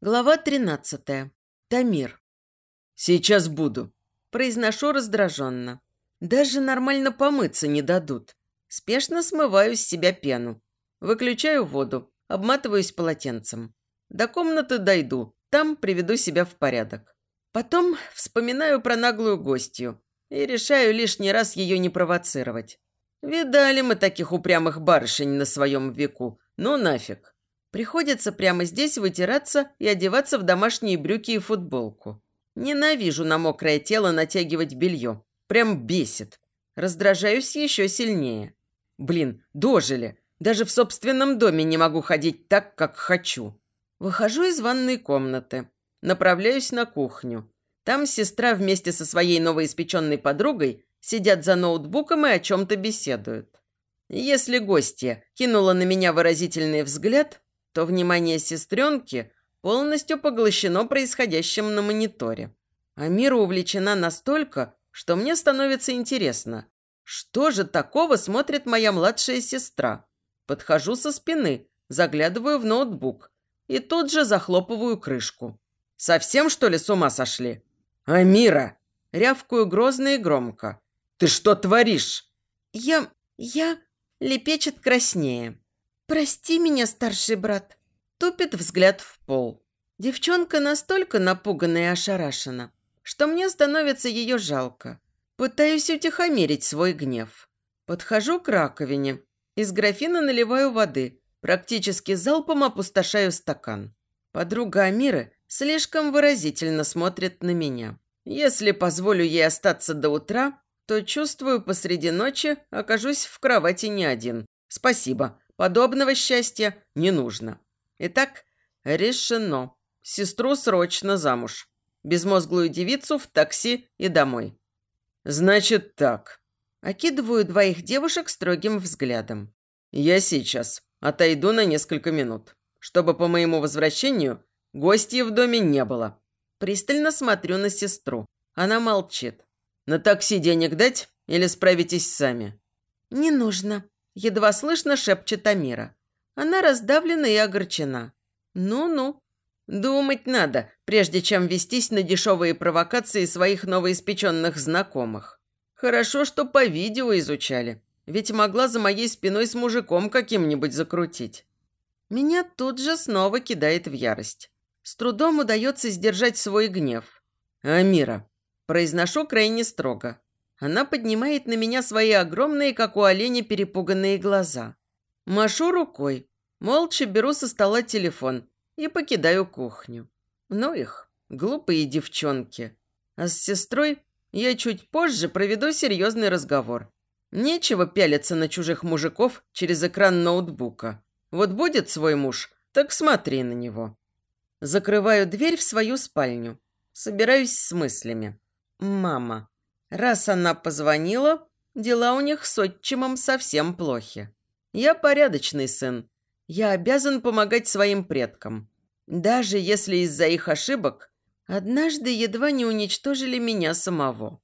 Глава 13. Тамир. «Сейчас буду», – произношу раздраженно. Даже нормально помыться не дадут. Спешно смываю с себя пену. Выключаю воду, обматываюсь полотенцем. До комнаты дойду, там приведу себя в порядок. Потом вспоминаю про наглую гостью и решаю лишний раз ее не провоцировать. Видали мы таких упрямых барышень на своем веку. Ну нафиг. Приходится прямо здесь вытираться и одеваться в домашние брюки и футболку. Ненавижу на мокрое тело натягивать белье. Прям бесит. Раздражаюсь еще сильнее. Блин, дожили. Даже в собственном доме не могу ходить так, как хочу. Выхожу из ванной комнаты. Направляюсь на кухню. Там сестра вместе со своей новоиспеченной подругой сидят за ноутбуком и о чем-то беседуют. Если гостья кинула на меня выразительный взгляд, то внимание сестренки полностью поглощено происходящим на мониторе. А Мира увлечена настолько, что мне становится интересно, что же такого смотрит моя младшая сестра. Подхожу со спины, заглядываю в ноутбук и тут же захлопываю крышку. Совсем, что ли, с ума сошли? «Амира!» – рявкую грозно и громко. «Ты что творишь?» «Я... я...» – лепечет краснее. «Прости меня, старший брат». Тупит взгляд в пол. Девчонка настолько напугана и ошарашена, что мне становится ее жалко. Пытаюсь утихомирить свой гнев. Подхожу к раковине. Из графина наливаю воды. Практически залпом опустошаю стакан. Подруга Амиры слишком выразительно смотрит на меня. Если позволю ей остаться до утра, то чувствую посреди ночи окажусь в кровати не один. Спасибо, Подобного счастья не нужно. Итак, решено. Сестру срочно замуж. Безмозглую девицу в такси и домой. Значит так. Окидываю двоих девушек строгим взглядом. Я сейчас отойду на несколько минут, чтобы по моему возвращению гостей в доме не было. Пристально смотрю на сестру. Она молчит. На такси денег дать или справитесь сами? Не нужно. Едва слышно шепчет Амира. Она раздавлена и огорчена. Ну-ну. Думать надо, прежде чем вестись на дешевые провокации своих новоиспеченных знакомых. Хорошо, что по видео изучали. Ведь могла за моей спиной с мужиком каким-нибудь закрутить. Меня тут же снова кидает в ярость. С трудом удается сдержать свой гнев. «Амира», – произношу крайне строго. Она поднимает на меня свои огромные, как у оленя, перепуганные глаза. Машу рукой, молча беру со стола телефон и покидаю кухню. Ну их, глупые девчонки. А с сестрой я чуть позже проведу серьезный разговор. Нечего пялиться на чужих мужиков через экран ноутбука. Вот будет свой муж, так смотри на него. Закрываю дверь в свою спальню. Собираюсь с мыслями. Мама. Раз она позвонила, дела у них с отчимом совсем плохи. Я порядочный сын. Я обязан помогать своим предкам. Даже если из-за их ошибок однажды едва не уничтожили меня самого.